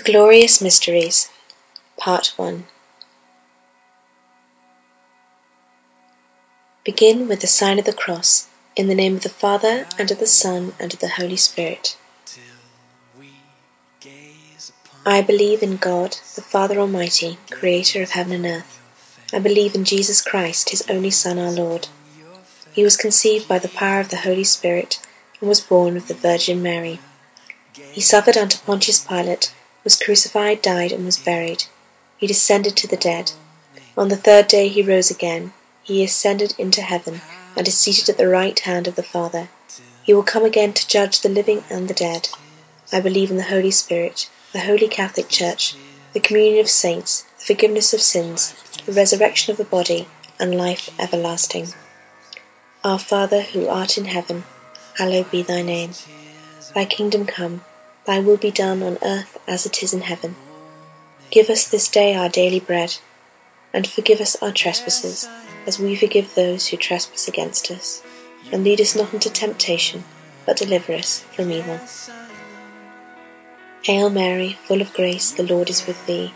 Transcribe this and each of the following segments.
The Glorious Mysteries Part 1 Begin with the sign of the cross, in the name of the Father, and of the Son, and of the Holy Spirit. I believe in God, the Father Almighty, creator of heaven and earth. I believe in Jesus Christ, his only Son, our Lord. He was conceived by the power of the Holy Spirit and was born of the Virgin Mary. He suffered under Pontius Pilate, was crucified, died, and was buried. He descended to the dead. On the third day he rose again. He ascended into heaven and is seated at the right hand of the Father. He will come again to judge the living and the dead. I believe in the Holy Spirit, the Holy Catholic Church, the communion of saints, the forgiveness of sins, the resurrection of the body, and life everlasting. Our Father who art in heaven, hallowed be thy name. Thy kingdom come, thy will be done on earth as it is in heaven. Give us this day our daily bread, and forgive us our trespasses, as we forgive those who trespass against us. And lead us not into temptation, but deliver us from evil. Hail Mary, full of grace, the Lord is with thee.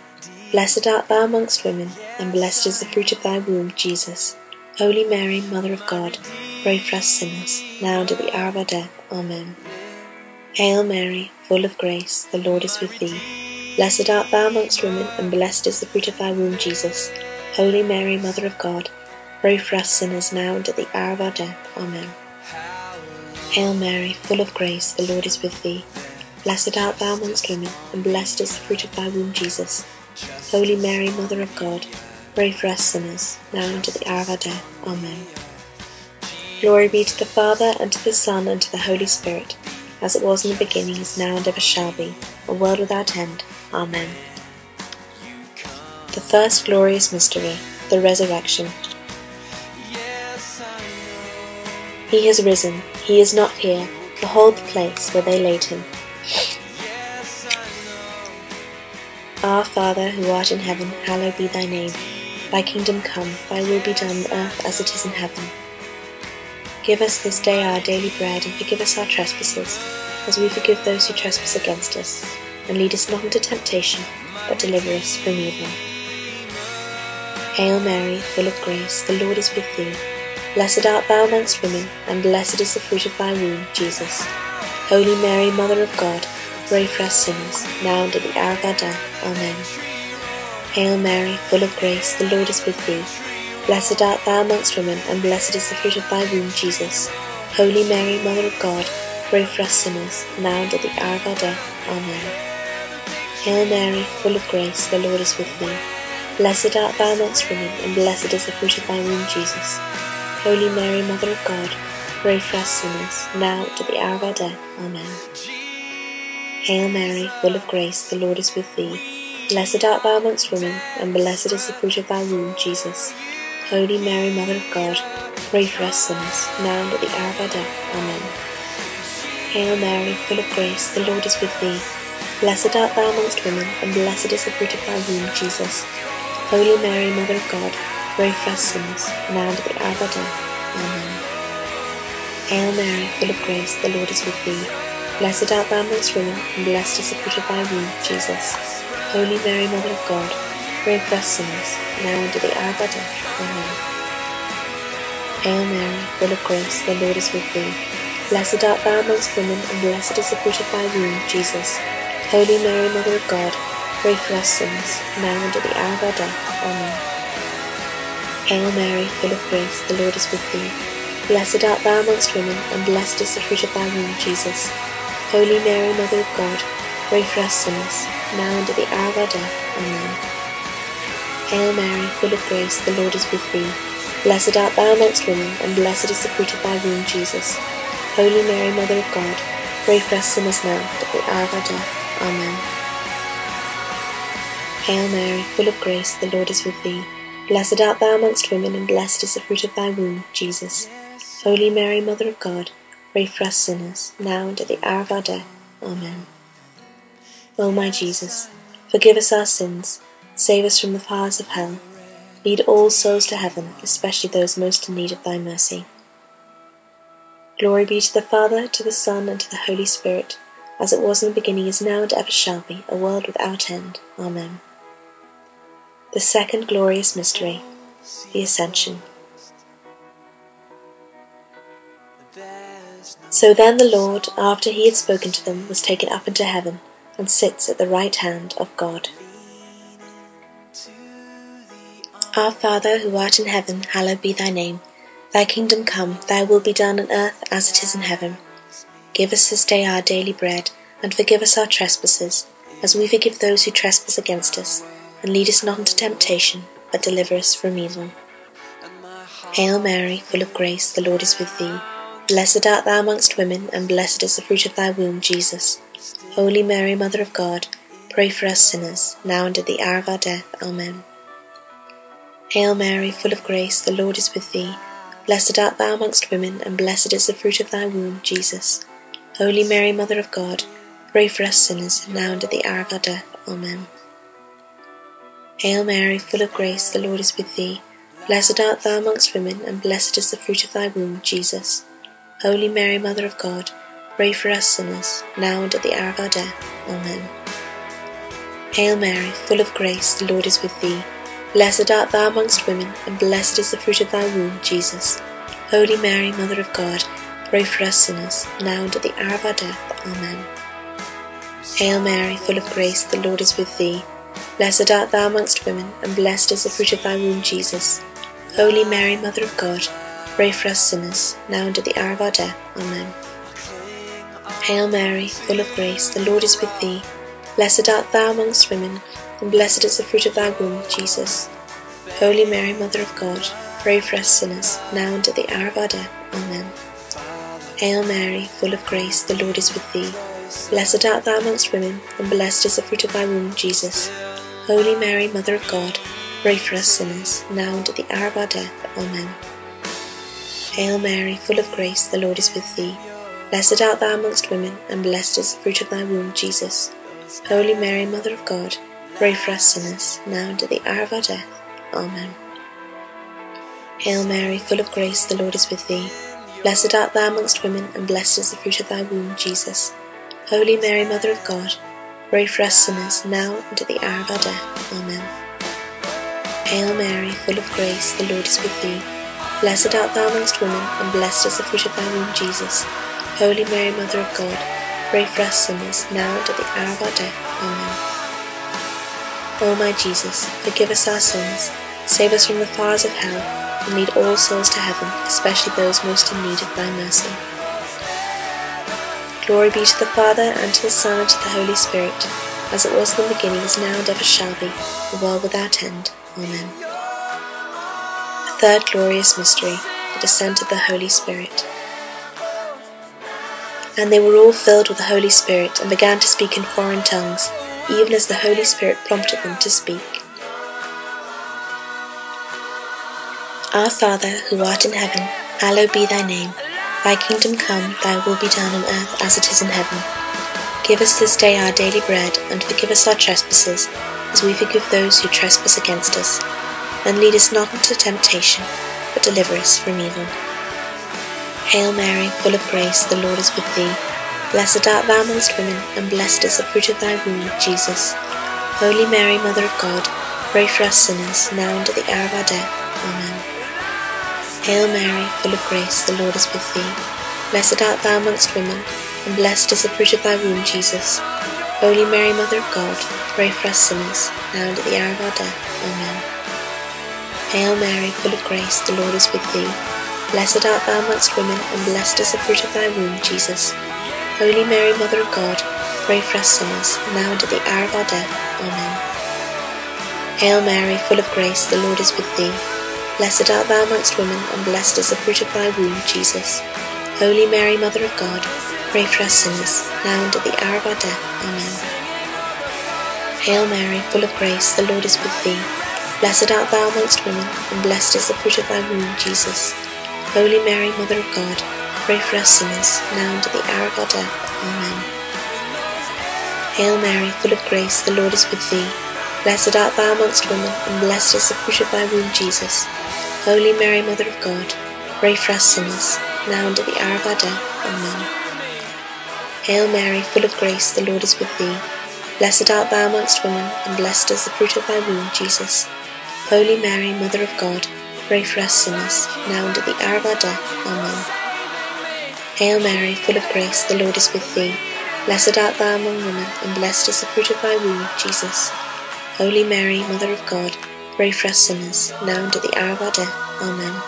Blessed art thou amongst women, and blessed is the fruit of thy womb, Jesus. Holy Mary, Mother of God, pray for us sinners, now and at the hour of our death. Amen. Hail Mary, full of grace, the Lord is with thee. Blessed art thou amongst women, and blessed is the fruit of thy womb, Jesus. Holy Mary, Mother of God, pray for us sinners, now and at the hour of our death. Amen. Hail Mary, full of grace, the Lord is with thee. Blessed art thou amongst women, and blessed is the fruit of thy womb, Jesus. Holy Mary, Mother of God, pray for us sinners, now and at the hour of our death. Amen. Glory be to the Father, and to the Son, and to the Holy Spirit, as it was in the beginning, is now, and ever shall be, a world without end. Amen. The first glorious mystery, the resurrection. He has risen, he is not here. Behold the place where they laid him. Our Father, who art in heaven, hallowed be thy name. Thy kingdom come, thy will be done on earth as it is in heaven. Give us this day our daily bread, and forgive us our trespasses, as we forgive those who trespass against us. And lead us not into temptation, but deliver us from evil. Hail Mary, full of grace, the Lord is with thee. Blessed art thou amongst women, and blessed is the fruit of thy womb, Jesus. Holy Mary, Mother of God, pray for us sinners, now and at the hour of our death. Amen. Hail Mary, full of grace, the Lord is with thee. Blessed art thou amongst women, and blessed is the fruit of thy womb, Jesus. Holy Mary, Mother of God, pray for us sinners, now and at the hour of our death. Amen. Hail Mary, full of grace, the Lord is with thee. Blessed art thou amongst women, and blessed is the fruit of thy womb, Jesus. Holy Mary, Mother of God, pray for us sinners, now and at the hour of our death. Amen. Hail Mary, full of grace, the Lord is with thee. Blessed art thou amongst women, and blessed is the fruit of thy womb, Jesus. Holy Mary, Mother of God, pray for us sinners, now and at the hour of our death. Amen. Hail Mary, full of grace, the Lord is with thee. Blessed art thou amongst women, and blessed is the fruit of thy womb, Jesus. Holy Mary, Mother of God, pray for us sinners, now and at the hour of our death. Amen. Hail Mary, full of grace, the Lord is with thee. Blessed art thou amongst women, and blessed is the fruit of thy womb, Jesus. Holy Mary, Mother of God, for us sinners, now and the hour of our death. Amen. Hail Mary, full of grace, the Lord is with thee. Blessed art thou amongst women, and blessed is the fruit of thy womb, Jesus. Holy Mary, Mother of God, pray for us sinners, now and at the hour of our death. Amen. Hail Mary, full of grace, the Lord is with thee. Blessed art thou amongst women, and blessed is the fruit of thy womb, Jesus. Holy Mary, Mother of God, pray for us sinners, now and at the hour of our death. Amen. Hail Mary, full of grace, the Lord is with thee. Blessed art thou amongst women, and blessed is the fruit of thy womb, Jesus. Holy Mary, Mother of God, pray for us sinners now at the hour of our death. Amen. Hail Mary, full of grace, the Lord is with thee. Blessed art thou amongst women, and blessed is the fruit of thy womb, Jesus. Holy Mary, Mother of God, pray for us sinners, now and at the hour of our death. Amen. O my Jesus, forgive us our sins, save us from the fires of hell, lead all souls to heaven, especially those most in need of thy mercy. Glory be to the Father, to the Son, and to the Holy Spirit, as it was in the beginning, is now, and ever shall be, a world without end. Amen. The second glorious mystery, the Ascension. So then the Lord, after he had spoken to them, was taken up into heaven, and sits at the right hand of God. Our Father, who art in heaven, hallowed be thy name. Thy kingdom come, thy will be done on earth as it is in heaven. Give us this day our daily bread, and forgive us our trespasses, as we forgive those who trespass against us. And lead us not into temptation, but deliver us from evil. Hail Mary, full of grace, the Lord is with thee. Blessed art thou amongst women, and blessed is the fruit of thy womb, Jesus. Holy Mary, Mother of God, pray for us sinners, now and at the hour of our death. Amen. Hail Mary, full of grace, the Lord is with thee. Blessed art thou amongst women, and blessed is the fruit of thy womb, Jesus. Holy Mary, Mother of God, pray for us sinners, now and at the hour of our death. Amen. Hail Mary, full of grace, the Lord is with thee. Blessed art thou amongst women, and blessed is the fruit of thy womb, Jesus. Holy Mary, Mother of God, pray for us sinners, now and at the hour of our death. Amen. Hail Mary, full of grace, the Lord is with thee. Blessed art thou amongst women, and blessed is the fruit of thy womb, Jesus. Holy Mary, Mother of God, pray for us sinners, now and at the hour of our death. Amen. Hail Mary, full of grace, the Lord is with thee. Blessed art thou amongst women, and blessed is the fruit of thy womb, Jesus. Holy Mary, Mother of God, pray for us sinners, now and at the hour of our death. Amen. Hail Mary, full of grace, the Lord is with thee. Blessed art thou amongst women, and blessed is the fruit of thy womb, Jesus. Holy Mary, Mother of God, pray for us sinners, now and at the hour of our death. Amen. Hail Mary, full of grace, the Lord is with thee. Blessed art thou amongst women, and blessed is the fruit of thy womb, Jesus. Holy Mary, Mother of God, pray for us sinners, now and at the hour of our death. Amen. Hail Mary, full of grace, the Lord is with thee. Blessed art thou amongst women, and blessed is the fruit of thy womb, Jesus. Holy Mary, Mother of God, pray for us sinners, now and at the hour of our death. Amen. Hail Mary, full of grace, the Lord is with thee. Blessed art thou amongst women, and blessed is the fruit of thy womb, Jesus. Holy Mary, Mother of God, pray for us sinners, now and at the hour of our death. Amen. Hail Mary, full of grace, the Lord is with thee. Blessed art thou amongst women, and blessed is the fruit of thy womb, Jesus. Holy Mary, Mother of God, us sinners, now and at the hour of our death. Amen. O my Jesus, forgive us our sins, save us from the fires of hell, and lead all souls to heaven, especially those most in need of thy mercy. Glory be to the Father, and to the Son, and to the Holy Spirit, as it was in the beginning, is now, and ever shall be, a world without end. Amen. The third glorious mystery, the descent of the Holy Spirit. And they were all filled with the Holy Spirit, and began to speak in foreign tongues even as the Holy Spirit prompted them to speak. Our Father, who art in heaven, hallowed be thy name. Thy kingdom come, thy will be done on earth as it is in heaven. Give us this day our daily bread, and forgive us our trespasses, as we forgive those who trespass against us. And lead us not into temptation, but deliver us from evil. Hail Mary, full of grace, the Lord is with thee. Blessed art thou amongst women, and blessed is the fruit of thy womb, Jesus. Holy Mary, Mother of God, pray for us sinners, now and at the hour of our death. Amen. Hail Mary, full of grace, the Lord is with thee. Blessed art thou amongst women, and blessed is the fruit of thy womb, Jesus. Holy Mary, Mother of God, pray for us sinners, now and at the hour of our death. Amen. Hail Mary, full of grace, the Lord is with thee. Blessed art thou amongst women, and blessed is the fruit of thy womb, Jesus. Holy Mary, Mother of God, pray for us sinners, now and at the hour of our death. Amen. Hail Mary, full of grace, the Lord is with thee. Blessed art thou amongst women, and blessed is the fruit of thy womb, Jesus. Holy Mary, Mother of God, pray for us sinners, now and at the hour of our death. Amen. Hail Mary, full of grace, the Lord is with thee. Blessed art thou amongst women, and blessed is the fruit of thy womb, Jesus. Holy Mary, Mother of God, Pray for us sinners, now and at the hour of our death. Amen. Hail Mary, full of grace, the Lord is with thee. Blessed art thou amongst women, and blessed is the fruit of thy womb, Jesus. Holy Mary, Mother of God, pray for us sinners, now and at the hour of our death. Amen. Hail Mary, full of grace, the Lord is with thee. Blessed art thou amongst women, and blessed is the fruit of thy womb, Jesus. Holy Mary, Mother of God, pray for us sinners, now at the hour of our death. Amen. Hail Mary, full of grace, the Lord is with thee. Blessed art thou among women, and blessed is the fruit of thy womb, Jesus. Holy Mary, Mother of God, pray for us sinners, now and at the hour of our death. Amen.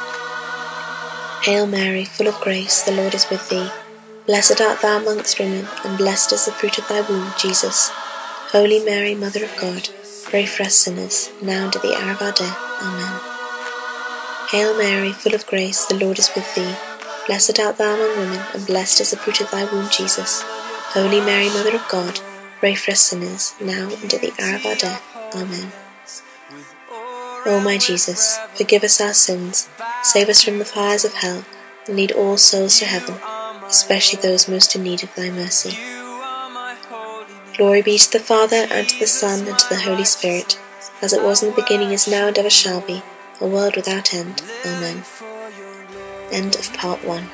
Hail Mary, full of grace, the Lord is with thee. Blessed art thou amongst women, and blessed is the fruit of thy womb, Jesus. Holy Mary, Mother of God, pray for us sinners, now and at the hour of our death. Amen. Hail Mary, full of grace, the Lord is with thee. Blessed art thou among women, and blessed is the fruit of thy womb, Jesus. Holy Mary, Mother of God, pray for us sinners, now and at the hour of our death. Amen. O my Jesus, forgive us our sins, save us from the fires of hell, and lead all souls to heaven, especially those most in need of thy mercy. Glory be to the Father, and to the Son, and to the Holy Spirit, as it was in the beginning, is now, and ever shall be, a world without end. Amen. End of part 1.